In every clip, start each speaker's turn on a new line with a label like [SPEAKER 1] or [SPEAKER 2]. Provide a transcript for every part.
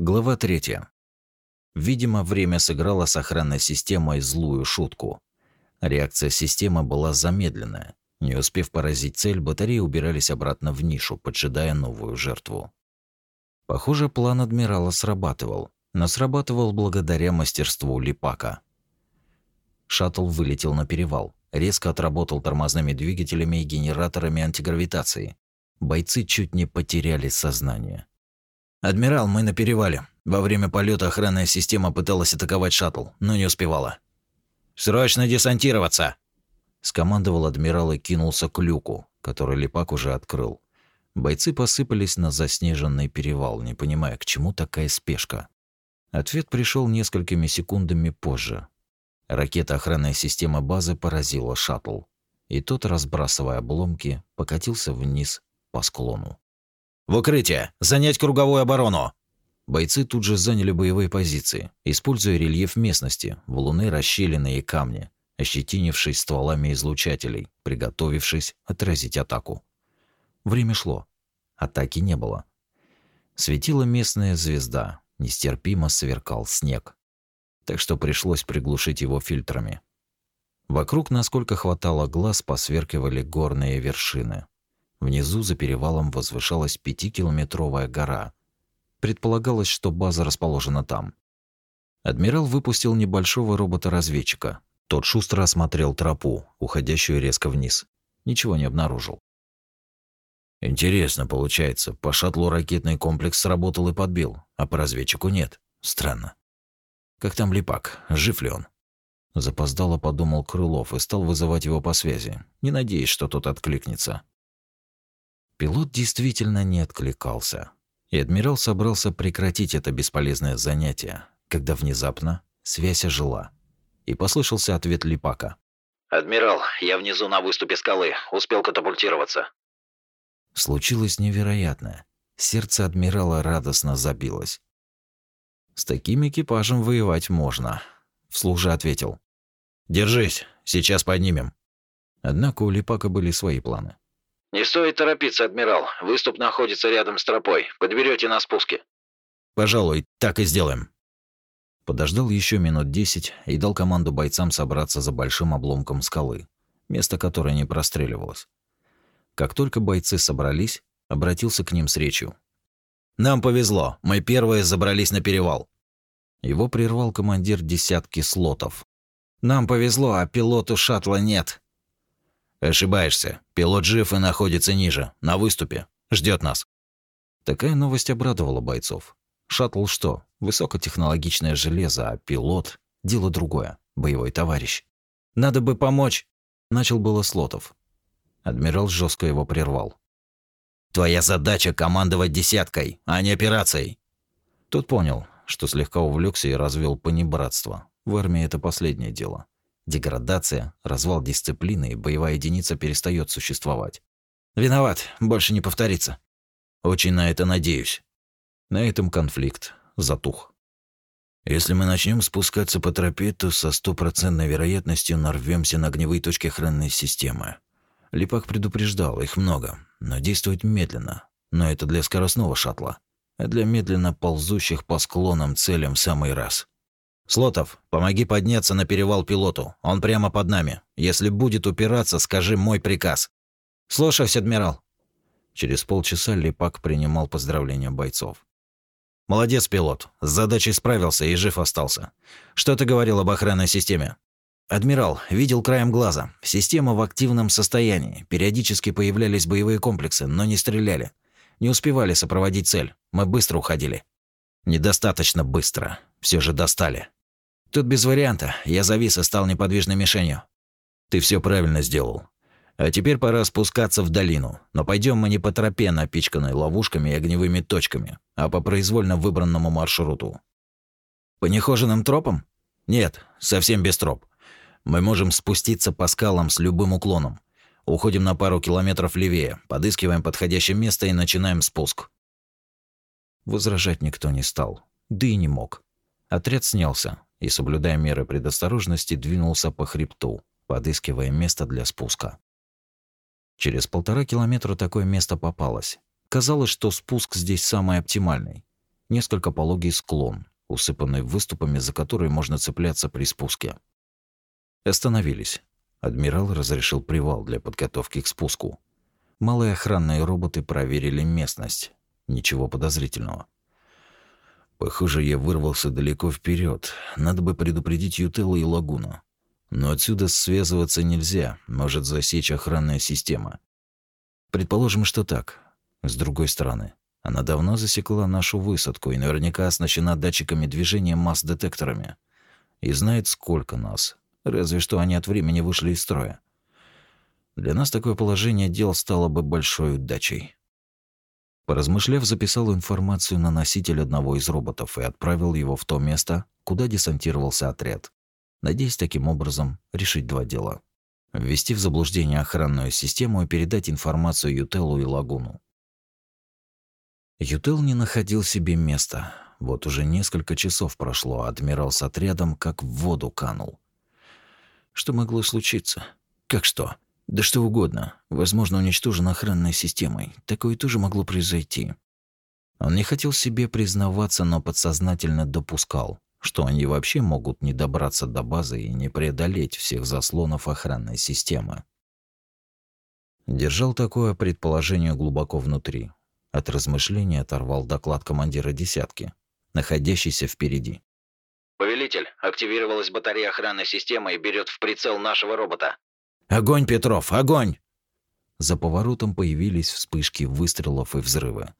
[SPEAKER 1] Глава 3. Видимо, время сыграло с охранной системой злую шутку. Реакция системы была замедленная. Не успев поразить цель, батареи убирались обратно в нишу, поджидая новую жертву. Похоже, план адмирала срабатывал, но срабатывал благодаря мастерству Липака. Шаттл вылетел на перевал, резко отработал тормозными двигателями и генераторами антигравитации. Бойцы чуть не потеряли сознание. «Адмирал, мы на перевале. Во время полета охранная система пыталась атаковать шаттл, но не успевала». «Срочно десантироваться!» Скомандовал адмирал и кинулся к люку, который Липак уже открыл. Бойцы посыпались на заснеженный перевал, не понимая, к чему такая спешка. Ответ пришел несколькими секундами позже. Ракета охранной системы базы поразила шаттл, и тот, разбрасывая обломки, покатился вниз по склону. «В укрытие! Занять круговую оборону!» Бойцы тут же заняли боевые позиции, используя рельеф местности, валуны, расщелины и камни, ощетинившись стволами излучателей, приготовившись отразить атаку. Время шло. Атаки не было. Светила местная звезда, нестерпимо сверкал снег. Так что пришлось приглушить его фильтрами. Вокруг, насколько хватало глаз, посверкивали горные вершины. Внизу за перевалом возвышалась пятикилометровая гора. Предполагалось, что база расположена там. Адмирал выпустил небольшого робота-разведчика. Тот шустро осмотрел тропу, уходящую резко вниз. Ничего не обнаружил. Интересно получается, по шаттлу ракетный комплекс сработал и подбил, а по разведчику нет. Странно. Как там Липак? Жив ли он? Запоздало подумал Крылов и стал вызывать его по связи, не надеясь, что тот откликнется. Пилот действительно не откликался. И адмирал собрался прекратить это бесполезное занятие, когда внезапно связь ожила. И послышался ответ Липака.
[SPEAKER 2] «Адмирал, я внизу на выступе скалы. Успел катапультироваться».
[SPEAKER 1] Случилось невероятное. Сердце адмирала радостно забилось. «С таким экипажем воевать можно», — вслух же ответил. «Держись, сейчас поднимем». Однако у Липака были свои планы.
[SPEAKER 2] «Не стоит торопиться, адмирал. Выступ находится рядом с тропой. Подберете на спуске».
[SPEAKER 1] «Пожалуй, так и сделаем». Подождал еще минут десять и дал команду бойцам собраться за большим обломком скалы, место которое не простреливалось. Как только бойцы собрались, обратился к ним с речью. «Нам повезло, мы первые забрались на перевал». Его прервал командир десятки слотов. «Нам повезло, а пилоту шаттла нет», Ошибаешься. Пилот жив и находится ниже, на выступе. Ждет нас. Такая новость обрадовала бойцов. Шаттл что? Высокотехнологичное железо, а пилот – дело другое, боевой товарищ. Надо бы помочь. Начал было Слотов. Адмирал жестко его прервал. Твоя задача командовать десяткой, а не операцией. Тот понял, что слегка увлекся и развел понебратство. В армии это последнее дело. Деградация, развал дисциплины и боевая единица перестает существовать. Виноват, больше не повторится. Очень на это надеюсь. На этом конфликт затух. Если мы начнем спускаться по тропе, то со стопроцентной вероятностью нарвемся на огневые точки охранной системы. Липак предупреждал, их много, но действовать медленно. Но это для скоростного шаттла. А для медленно ползущих по склонам целям самый раз. «Слотов, помоги подняться на перевал пилоту. Он прямо под нами. Если будет упираться, скажи мой приказ». «Слушаюсь, адмирал». Через полчаса Липак принимал поздравления бойцов. «Молодец, пилот. С задачей справился и жив остался. Что ты говорил об охранной системе?» «Адмирал, видел краем глаза. Система в активном состоянии. Периодически появлялись боевые комплексы, но не стреляли. Не успевали сопроводить цель. Мы быстро уходили». «Недостаточно быстро. Все же достали». Тут без варианта. Я завис и стал неподвижной мишенью. Ты все правильно сделал. А теперь пора спускаться в долину. Но пойдем мы не по тропе, напичканной ловушками и огневыми точками, а по произвольно выбранному маршруту. По нехоженным тропам? Нет, совсем без троп. Мы можем спуститься по скалам с любым уклоном. Уходим на пару километров левее, подыскиваем подходящее место и начинаем спуск. Возражать никто не стал, да и не мог. Отряд снялся, и, соблюдая меры предосторожности, двинулся по хребту, подыскивая место для спуска. Через полтора километра такое место попалось. Казалось, что спуск здесь самый оптимальный. несколько пологий склон, усыпанный выступами, за которые можно цепляться при спуске. Остановились. Адмирал разрешил привал для подготовки к спуску. Малые охранные роботы проверили местность. Ничего подозрительного. Похоже, я вырвался далеко вперед. Надо бы предупредить Ютелла и Лагуну. Но отсюда связываться нельзя, может засечь охранная система. Предположим, что так. С другой стороны, она давно засекла нашу высадку и наверняка оснащена датчиками движения масс-детекторами. И знает, сколько нас. Разве что они от времени вышли из строя. Для нас такое положение дел стало бы большой удачей. Поразмышляв, записал информацию на носитель одного из роботов и отправил его в то место, куда десантировался отряд. Надеясь таким образом решить два дела. Ввести в заблуждение охранную систему и передать информацию Ютелу и Лагуну. Ютел не находил себе места. Вот уже несколько часов прошло, а адмирал с отрядом как в воду канул. Что могло случиться? Как что? Да что угодно. Возможно, уничтожен охранной системой. Такое тоже могло произойти. Он не хотел себе признаваться, но подсознательно допускал, что они вообще могут не добраться до базы и не преодолеть всех заслонов охранной системы. Держал такое предположение глубоко внутри. От размышления оторвал доклад командира десятки, находящийся впереди.
[SPEAKER 2] «Повелитель, активировалась батарея охранной системы и берет в прицел нашего робота».
[SPEAKER 1] «Огонь, Петров, огонь!» За поворотом появились вспышки выстрелов и взрывы.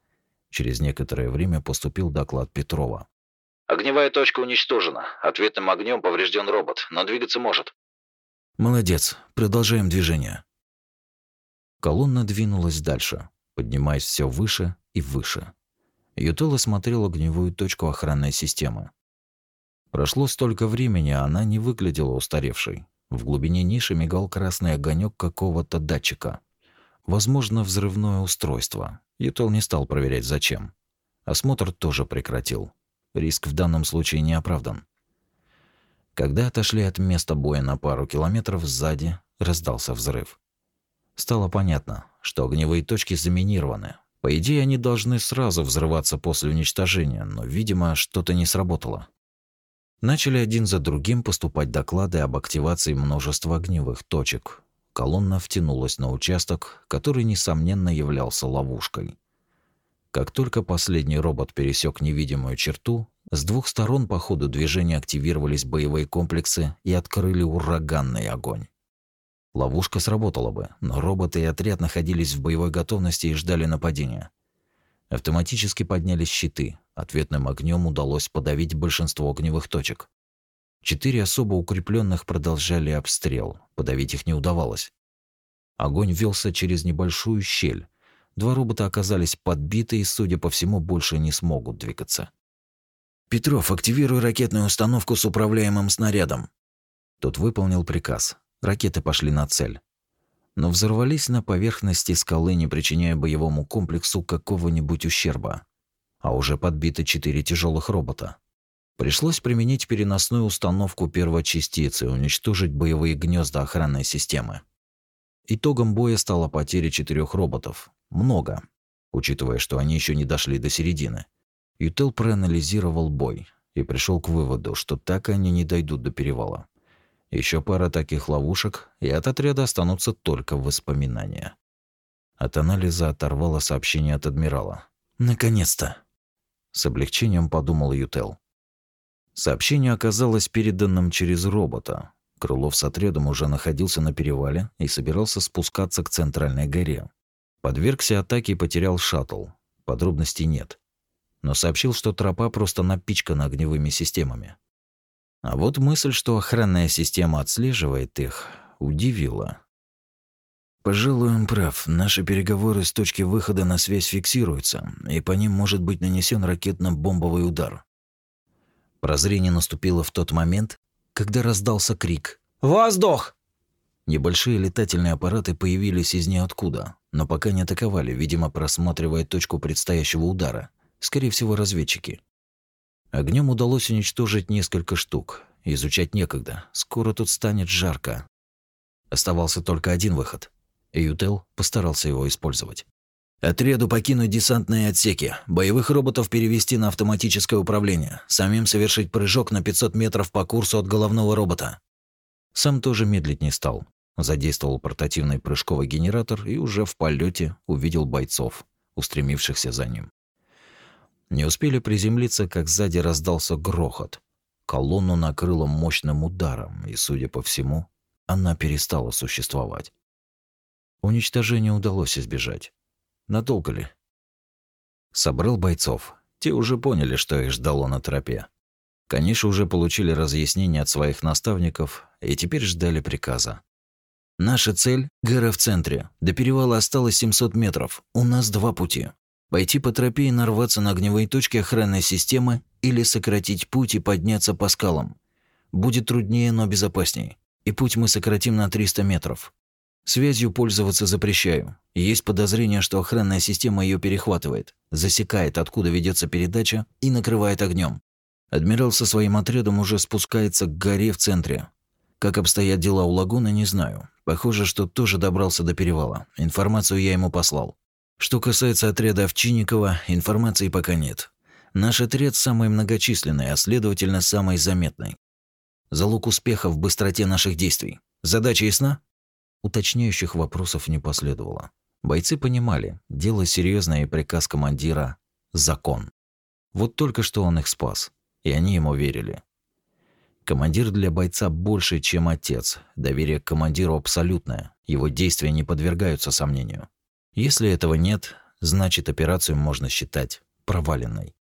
[SPEAKER 1] Через некоторое время поступил доклад Петрова.
[SPEAKER 2] «Огневая точка уничтожена. Ответным огнем поврежден робот, но двигаться может».
[SPEAKER 1] «Молодец. Продолжаем движение». Колонна двинулась дальше, поднимаясь все выше и выше. Ютола смотрел огневую точку охранной системы. Прошло столько времени, а она не выглядела устаревшей. В глубине ниши мигал красный огонек какого-то датчика. Возможно, взрывное устройство. Ютол не стал проверять, зачем. Осмотр тоже прекратил. Риск в данном случае не оправдан. Когда отошли от места боя на пару километров сзади, раздался взрыв. Стало понятно, что огневые точки заминированы. По идее, они должны сразу взрываться после уничтожения, но, видимо, что-то не сработало. Начали один за другим поступать доклады об активации множества огневых точек. Колонна втянулась на участок, который, несомненно, являлся ловушкой. Как только последний робот пересек невидимую черту, с двух сторон по ходу движения активировались боевые комплексы и открыли ураганный огонь. Ловушка сработала бы, но роботы и отряд находились в боевой готовности и ждали нападения. Автоматически поднялись щиты. Ответным огнем удалось подавить большинство огневых точек. Четыре особо укрепленных продолжали обстрел. Подавить их не удавалось. Огонь велся через небольшую щель. Два робота оказались подбиты и, судя по всему, больше не смогут двигаться. «Петров, активируй ракетную установку с управляемым снарядом». Тот выполнил приказ. Ракеты пошли на цель но взорвались на поверхности скалы, не причиняя боевому комплексу какого-нибудь ущерба. А уже подбиты четыре тяжелых робота. Пришлось применить переносную установку первочастицы и уничтожить боевые гнезда охранной системы. Итогом боя стала потеря четырех роботов. Много, учитывая, что они еще не дошли до середины. Ютел проанализировал бой и пришел к выводу, что так они не дойдут до перевала. Еще пара таких ловушек, и от отряда останутся только воспоминания. От анализа оторвало сообщение от адмирала. «Наконец-то!» С облегчением подумал Ютел. Сообщение оказалось переданным через робота. Крылов с отрядом уже находился на перевале и собирался спускаться к центральной горе. Подвергся атаке и потерял шаттл. Подробностей нет. Но сообщил, что тропа просто напичкана огневыми системами. А вот мысль, что охранная система отслеживает их, удивила. Пожалуй, он прав. Наши переговоры с точки выхода на связь фиксируются, и по ним может быть нанесен ракетно-бомбовый удар. Прозрение наступило в тот момент, когда раздался крик «Воздух!». Небольшие летательные аппараты появились из ниоткуда, но пока не атаковали, видимо, просматривая точку предстоящего удара. Скорее всего, разведчики. Огнем удалось уничтожить несколько штук. Изучать некогда. Скоро тут станет жарко. Оставался только один выход. И Ютел постарался его использовать. Отряду покинуть десантные отсеки, боевых роботов перевести на автоматическое управление, самим совершить прыжок на 500 метров по курсу от головного робота. Сам тоже медлить не стал. Задействовал портативный прыжковый генератор и уже в полете увидел бойцов, устремившихся за ним. Не успели приземлиться, как сзади раздался грохот. Колонну накрыло мощным ударом, и, судя по всему, она перестала существовать. Уничтожение удалось избежать. Надолго ли? Собрал бойцов. Те уже поняли, что их ждало на тропе. Конечно, уже получили разъяснение от своих наставников и теперь ждали приказа. Наша цель – гора в центре. До перевала осталось 700 метров. У нас два пути. Пойти по тропе и нарваться на огневые точки охранной системы или сократить путь и подняться по скалам. Будет труднее, но безопаснее. И путь мы сократим на 300 метров. Связью пользоваться запрещаю. Есть подозрение, что охранная система ее перехватывает, засекает, откуда ведется передача и накрывает огнем. Адмирал со своим отрядом уже спускается к горе в центре. Как обстоят дела у лагуны, не знаю. Похоже, что тоже добрался до перевала. Информацию я ему послал. Что касается отряда Овчинникова, информации пока нет. Наш отряд самый многочисленный, а следовательно самый заметный. Залог успеха в быстроте наших действий. Задача ясна? Уточняющих вопросов не последовало. Бойцы понимали, дело серьезное и приказ командира – закон. Вот только что он их спас, и они ему верили. Командир для бойца больше, чем отец. Доверие к командиру абсолютное. Его действия не подвергаются сомнению. Если этого нет, значит операцию можно считать проваленной.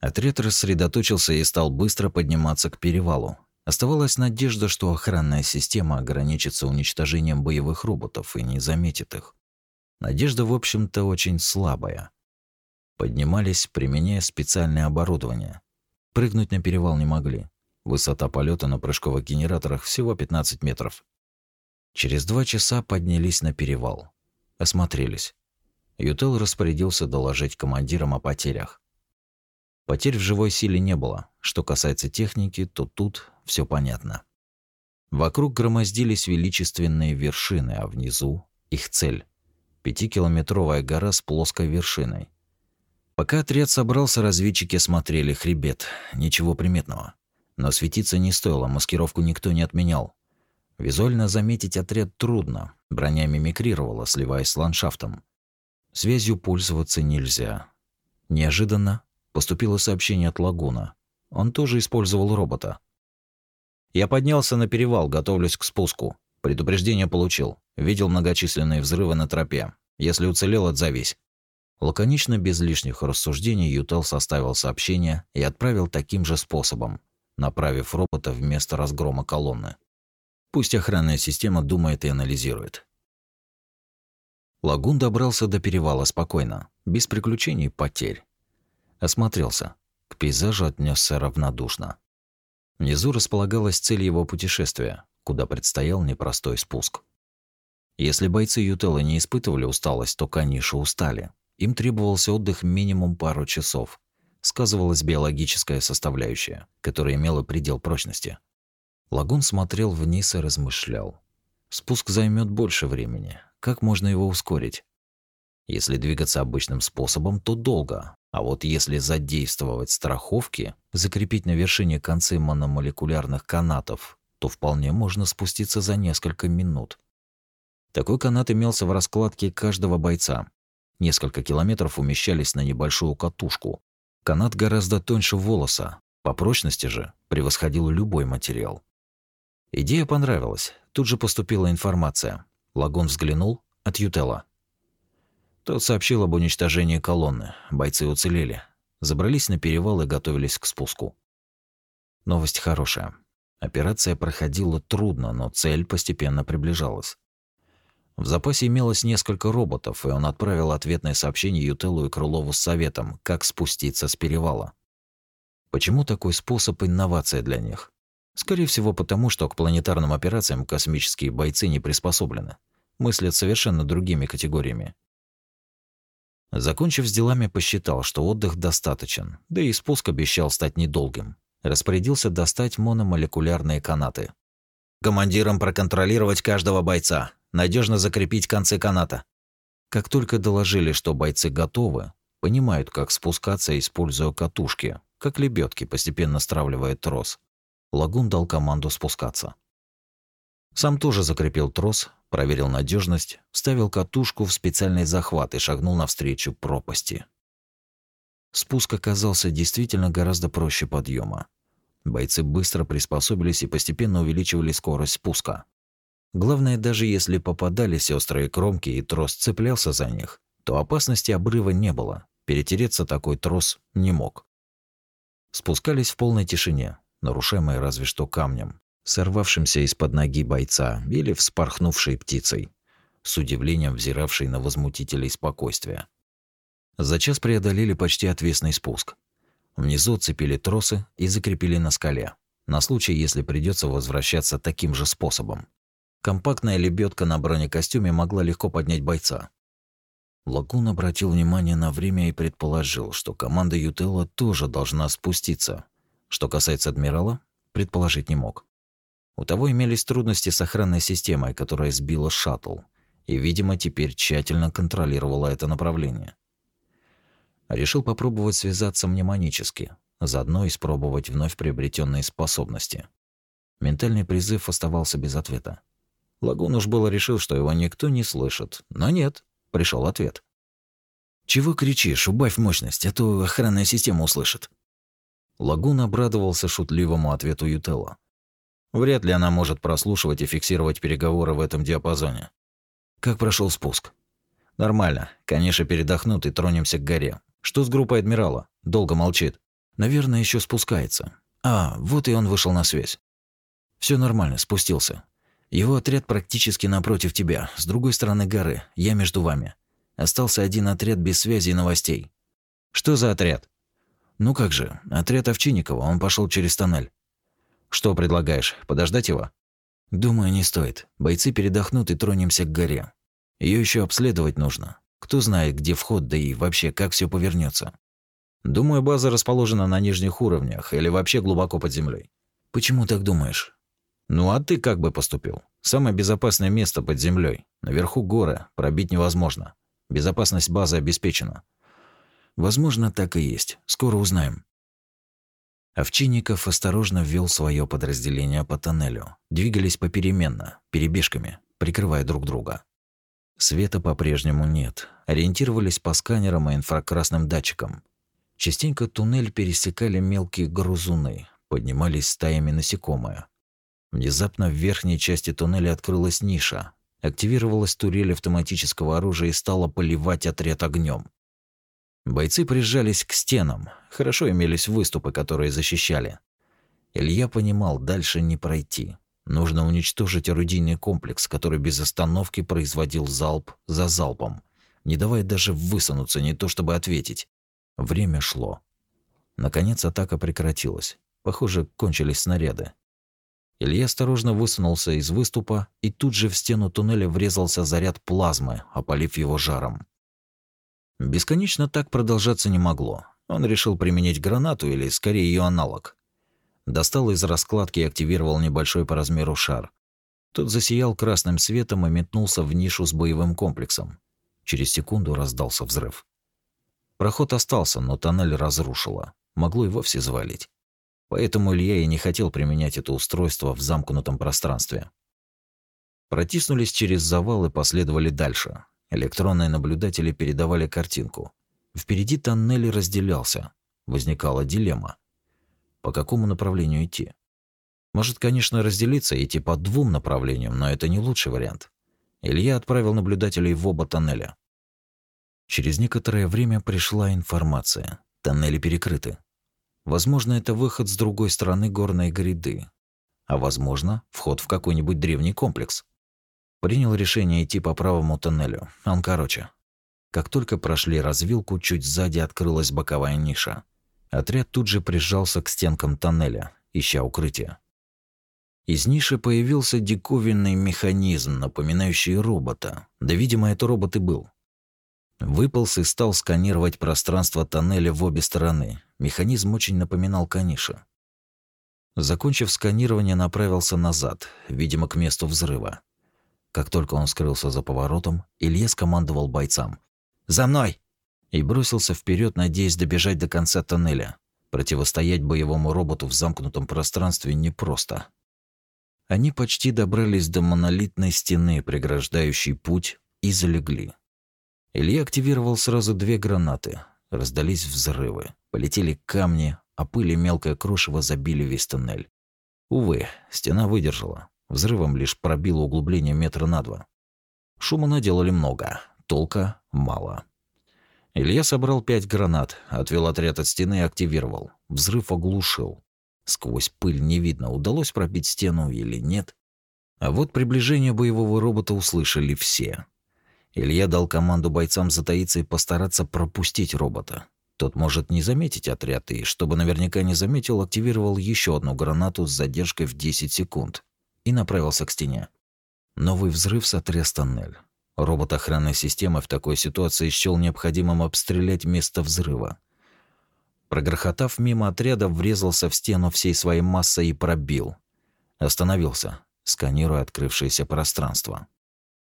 [SPEAKER 1] Отряд рассредоточился и стал быстро подниматься к перевалу, Оставалась надежда, что охранная система ограничится уничтожением боевых роботов и не заметит их. Надежда, в общем-то, очень слабая. Поднимались, применяя специальное оборудование. Прыгнуть на перевал не могли. Высота полета на прыжковых генераторах всего 15 метров. Через два часа поднялись на перевал. Осмотрелись. Ютел распорядился доложить командирам о потерях. Потерь в живой силе не было. Что касается техники, то тут все понятно. Вокруг громоздились величественные вершины, а внизу их цель – пятикилометровая гора с плоской вершиной. Пока отряд собрался, разведчики смотрели хребет. Ничего приметного. Но светиться не стоило, маскировку никто не отменял. Визуально заметить отряд трудно, броня мимикрировала, сливаясь с ландшафтом. Связью пользоваться нельзя. Неожиданно Поступило сообщение от Лагуна. Он тоже использовал робота. Я поднялся на перевал, готовлюсь к спуску. Предупреждение получил. Видел многочисленные взрывы на тропе. Если уцелел, отзовись. Лаконично, без лишних рассуждений, Ютел составил сообщение и отправил таким же способом, направив робота в место разгрома колонны. Пусть охранная система думает и анализирует. Лагун добрался до перевала спокойно, без приключений и потерь. Осмотрелся. К пейзажу отнесся равнодушно. Внизу располагалась цель его путешествия, куда предстоял непростой спуск. Если бойцы Ютелла не испытывали усталость, то Каниши устали. Им требовался отдых минимум пару часов. Сказывалась биологическая составляющая, которая имела предел прочности. Лагун смотрел вниз и размышлял. Спуск займет больше времени. Как можно его ускорить? Если двигаться обычным способом, то долго, а вот если задействовать страховки, закрепить на вершине концы мономолекулярных канатов, то вполне можно спуститься за несколько минут. Такой канат имелся в раскладке каждого бойца. Несколько километров умещались на небольшую катушку. Канат гораздо тоньше волоса, по прочности же превосходил любой материал. Идея понравилась. Тут же поступила информация. Лагун взглянул от Ютела. Тот сообщил об уничтожении колонны. Бойцы уцелели. Забрались на перевал и готовились к спуску. Новость хорошая. Операция проходила трудно, но цель постепенно приближалась. В запасе имелось несколько роботов, и он отправил ответное сообщение Ютелу и Крылову с советом, как спуститься с перевала. Почему такой способ инновация для них? Скорее всего, потому что к планетарным операциям космические бойцы не приспособлены. Мыслят совершенно другими категориями. Закончив с делами, посчитал, что отдых достаточен, да и спуск обещал стать недолгим. Распорядился достать мономолекулярные канаты. Командирам проконтролировать каждого бойца, надежно закрепить концы каната. Как только доложили, что бойцы готовы, понимают, как спускаться, используя катушки, как лебедки, постепенно стравливая трос, Лагун дал команду спускаться. Сам тоже закрепил трос, проверил надежность, вставил катушку в специальный захват и шагнул навстречу пропасти. Спуск оказался действительно гораздо проще подъема. Бойцы быстро приспособились и постепенно увеличивали скорость спуска. Главное, даже если попадались острые кромки и трос цеплялся за них, то опасности обрыва не было. Перетереться такой трос не мог. Спускались в полной тишине, нарушаемой разве что камнем, сорвавшимся из-под ноги бойца или вспорхнувшей птицей, с удивлением взиравшей на возмутителей спокойствия. За час преодолели почти отвесный спуск. Внизу цепили тросы и закрепили на скале, на случай, если придется возвращаться таким же способом. Компактная лебедка на бронекостюме могла легко поднять бойца. Лагун обратил внимание на время и предположил, что команда Ютелла тоже должна спуститься. Что касается адмирала, предположить не мог. У того имелись трудности с охранной системой, которая сбила шаттл, и, видимо, теперь тщательно контролировала это направление. Решил попробовать связаться мнемонически, заодно испробовать вновь приобретенные способности. Ментальный призыв оставался без ответа. Лагун уж было решил, что его никто не слышит, но нет, пришел ответ. «Чего кричишь? Убавь мощность, а то охранная система услышит». Лагун обрадовался шутливому ответу Ютелла. Вряд ли она может прослушивать и фиксировать переговоры в этом диапазоне. Как прошел спуск? Нормально. Конечно, передохнут и тронемся к горе. Что с группой адмирала? Долго молчит. Наверное, еще спускается. А, вот и он вышел на связь. Все нормально, спустился. Его отряд практически напротив тебя, с другой стороны горы, я между вами. Остался один отряд без связи и новостей. Что за отряд? Ну как же, отряд Овчинникова, он пошел через тоннель. Что предлагаешь, подождать его? Думаю, не стоит. Бойцы передохнут и тронемся к горе. Ее еще обследовать нужно. Кто знает, где вход, да и вообще, как все повернется. Думаю, база расположена на нижних уровнях или вообще глубоко под землей. Почему так думаешь? Ну а ты как бы поступил? Самое безопасное место под землей. Наверху горы, пробить невозможно. Безопасность базы обеспечена. Возможно, так и есть. Скоро узнаем. Овчинников осторожно ввел свое подразделение по тоннелю. Двигались попеременно, перебежками, прикрывая друг друга. Света по-прежнему нет. Ориентировались по сканерам и инфракрасным датчикам. Частенько туннель пересекали мелкие грызуны, поднимались стаями насекомые. Внезапно в верхней части туннеля открылась ниша. Активировалась турель автоматического оружия и стала поливать отряд огнем. Бойцы прижались к стенам. Хорошо имелись выступы, которые защищали. Илья понимал, дальше не пройти. Нужно уничтожить орудийный комплекс, который без остановки производил залп за залпом, не давая даже высунуться, не то чтобы ответить. Время шло. Наконец атака прекратилась. Похоже, кончились снаряды. Илья осторожно высунулся из выступа, и тут же в стену туннеля врезался заряд плазмы, опалив его жаром. Бесконечно так продолжаться не могло. Он решил применить гранату или, скорее, ее аналог. Достал из раскладки и активировал небольшой по размеру шар. Тот засиял красным светом и метнулся в нишу с боевым комплексом. Через секунду раздался взрыв. Проход остался, но тоннель разрушило. Могло и вовсе завалить. Поэтому Илья и не хотел применять это устройство в замкнутом пространстве. Протиснулись через завал и последовали дальше. Электронные наблюдатели передавали картинку. Впереди тоннель разделялся. Возникала дилемма по какому направлению идти. Может, конечно, разделиться и идти по двум направлениям, но это не лучший вариант. Илья отправил наблюдателей в оба тоннеля. Через некоторое время пришла информация. Тоннели перекрыты. Возможно, это выход с другой стороны горной гряды. А возможно, вход в какой-нибудь древний комплекс. Принял решение идти по правому тоннелю. Он короче. Как только прошли развилку, чуть сзади открылась боковая ниша. Отряд тут же прижался к стенкам тоннеля, ища укрытие. Из ниши появился диковинный механизм, напоминающий робота. Да, видимо, это робот и был. Выполз и стал сканировать пространство тоннеля в обе стороны. Механизм очень напоминал каниша. Закончив сканирование, направился назад, видимо, к месту взрыва. Как только он скрылся за поворотом, Илья скомандовал бойцам. «За мной!» и бросился вперед, надеясь добежать до конца тоннеля. Противостоять боевому роботу в замкнутом пространстве непросто. Они почти добрались до монолитной стены, преграждающей путь, и залегли. Илья активировал сразу две гранаты. Раздались взрывы, полетели камни, а пыль и мелкое крошево забили весь тоннель. Увы, стена выдержала. Взрывом лишь пробило углубление метра на два. Шума наделали много, толка мало. Илья собрал пять гранат, отвел отряд от стены и активировал. Взрыв оглушил. Сквозь пыль не видно, удалось пробить стену или нет. А вот приближение боевого робота услышали все. Илья дал команду бойцам затаиться и постараться пропустить робота. Тот может не заметить отряд и, чтобы наверняка не заметил, активировал еще одну гранату с задержкой в 10 секунд и направился к стене. Новый взрыв сотряс тоннель. Робот охранной системы в такой ситуации счел необходимым обстрелять место взрыва. Прогрохотав мимо отряда, врезался в стену всей своей массой и пробил. Остановился, сканируя открывшееся пространство.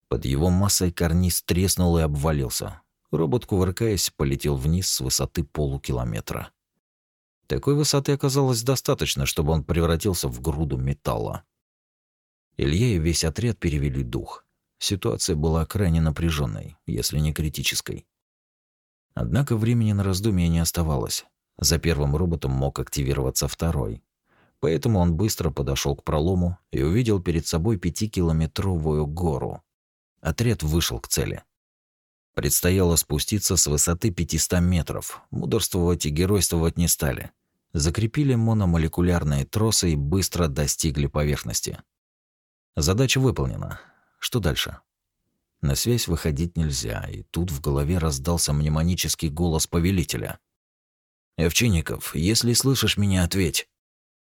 [SPEAKER 1] Под его массой карниз треснул и обвалился. Робот, кувыркаясь, полетел вниз с высоты полукилометра. Такой высоты оказалось достаточно, чтобы он превратился в груду металла. Илья и весь отряд перевели дух. Ситуация была крайне напряженной, если не критической. Однако времени на раздумья не оставалось. За первым роботом мог активироваться второй. Поэтому он быстро подошел к пролому и увидел перед собой пятикилометровую гору. Отряд вышел к цели. Предстояло спуститься с высоты 500 метров. Мудрствовать и геройствовать не стали. Закрепили мономолекулярные тросы и быстро достигли поверхности. Задача выполнена. Что дальше? На связь выходить нельзя, и тут в голове раздался мнемонический голос повелителя. «Овчинников, если слышишь меня, ответь!»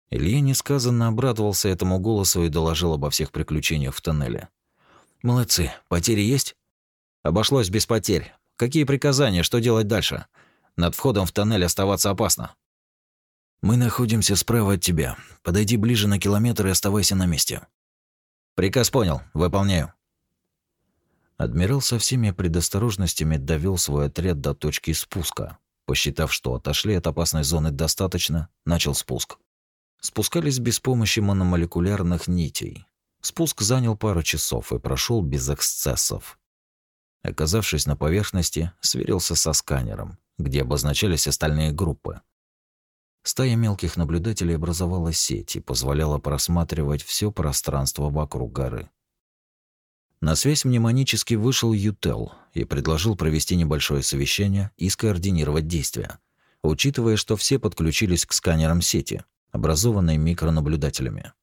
[SPEAKER 1] Илья несказанно обрадовался этому голосу и доложил обо всех приключениях в тоннеле. «Молодцы. Потери есть?» «Обошлось без потерь. Какие приказания, что делать дальше? Над входом в тоннель оставаться опасно». «Мы находимся справа от тебя. Подойди ближе на километр и оставайся на месте. Приказ понял. Выполняю. Адмирал со всеми предосторожностями довел свой отряд до точки спуска. Посчитав, что отошли от опасной зоны достаточно, начал спуск. Спускались без помощи мономолекулярных нитей. Спуск занял пару часов и прошел без эксцессов. Оказавшись на поверхности, сверился со сканером, где обозначались остальные группы. Стая мелких наблюдателей образовала сеть и позволяла просматривать все пространство вокруг горы. На связь мнемонически вышел Ютел и предложил провести небольшое совещание и скоординировать действия, учитывая, что все подключились к сканерам сети, образованной микронаблюдателями.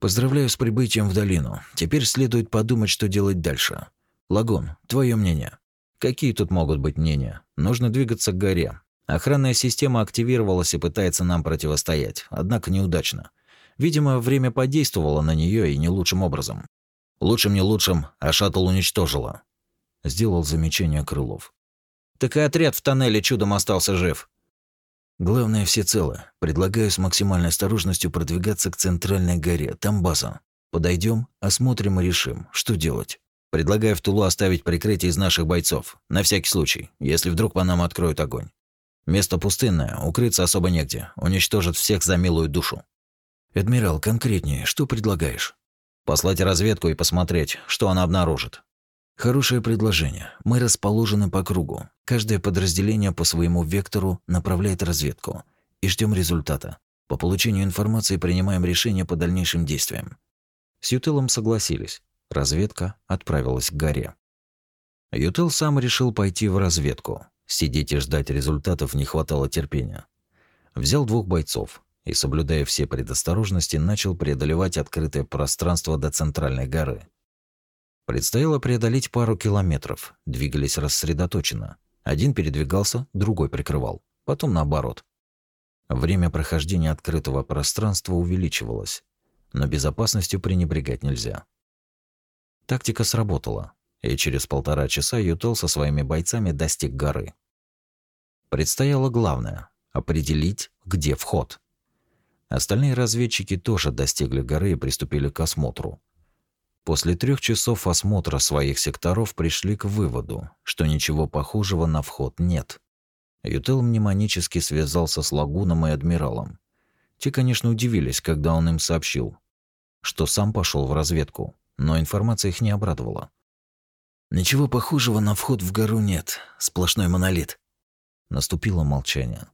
[SPEAKER 1] Поздравляю с прибытием в долину. Теперь следует подумать, что делать дальше. Лагун, твое мнение. Какие тут могут быть мнения? Нужно двигаться к горе, Охранная система активировалась и пытается нам противостоять, однако неудачно. Видимо, время подействовало на нее и не лучшим образом. Лучшим не лучшим, а шаттл уничтожила. Сделал замечание Крылов. Так и отряд в тоннеле чудом остался жив. Главное, все целы. Предлагаю с максимальной осторожностью продвигаться к центральной горе. Там база. Подойдем, осмотрим и решим, что делать. Предлагаю в Тулу оставить прикрытие из наших бойцов. На всякий случай, если вдруг по нам откроют огонь. Место пустынное, укрыться особо негде, уничтожат всех за милую душу. Адмирал, конкретнее, что предлагаешь? Послать разведку и посмотреть, что она обнаружит. Хорошее предложение. Мы расположены по кругу. Каждое подразделение по своему вектору направляет разведку. И ждем результата. По получению информации принимаем решение по дальнейшим действиям. С Ютелом согласились. Разведка отправилась к горе. Ютел сам решил пойти в разведку. Сидеть и ждать результатов не хватало терпения. Взял двух бойцов и, соблюдая все предосторожности, начал преодолевать открытое пространство до центральной горы. Предстояло преодолеть пару километров, двигались рассредоточенно. Один передвигался, другой прикрывал, потом наоборот. Время прохождения открытого пространства увеличивалось, но безопасностью пренебрегать нельзя. Тактика сработала, и через полтора часа Ютел со своими бойцами достиг горы. Предстояло главное – определить, где вход. Остальные разведчики тоже достигли горы и приступили к осмотру. После трех часов осмотра своих секторов пришли к выводу, что ничего похожего на вход нет. Ютел мнемонически связался с Лагуном и Адмиралом. Те, конечно, удивились, когда он им сообщил, что сам пошел в разведку, но информация их не обрадовала.
[SPEAKER 3] «Ничего похожего на вход в гору нет, сплошной монолит».
[SPEAKER 1] Наступило молчание.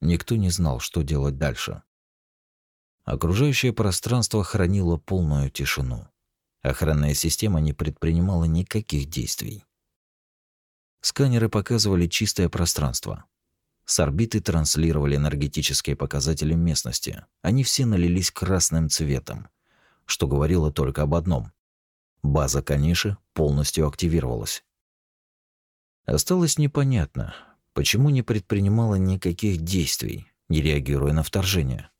[SPEAKER 1] Никто не знал, что делать дальше. Окружающее пространство хранило полную тишину. Охранная система не предпринимала никаких действий. Сканеры показывали чистое пространство. С орбиты транслировали энергетические показатели местности. Они все налились красным цветом, что говорило только об одном. База Каниши полностью активировалась. Осталось непонятно, почему не предпринимала никаких действий, не реагируя на вторжение.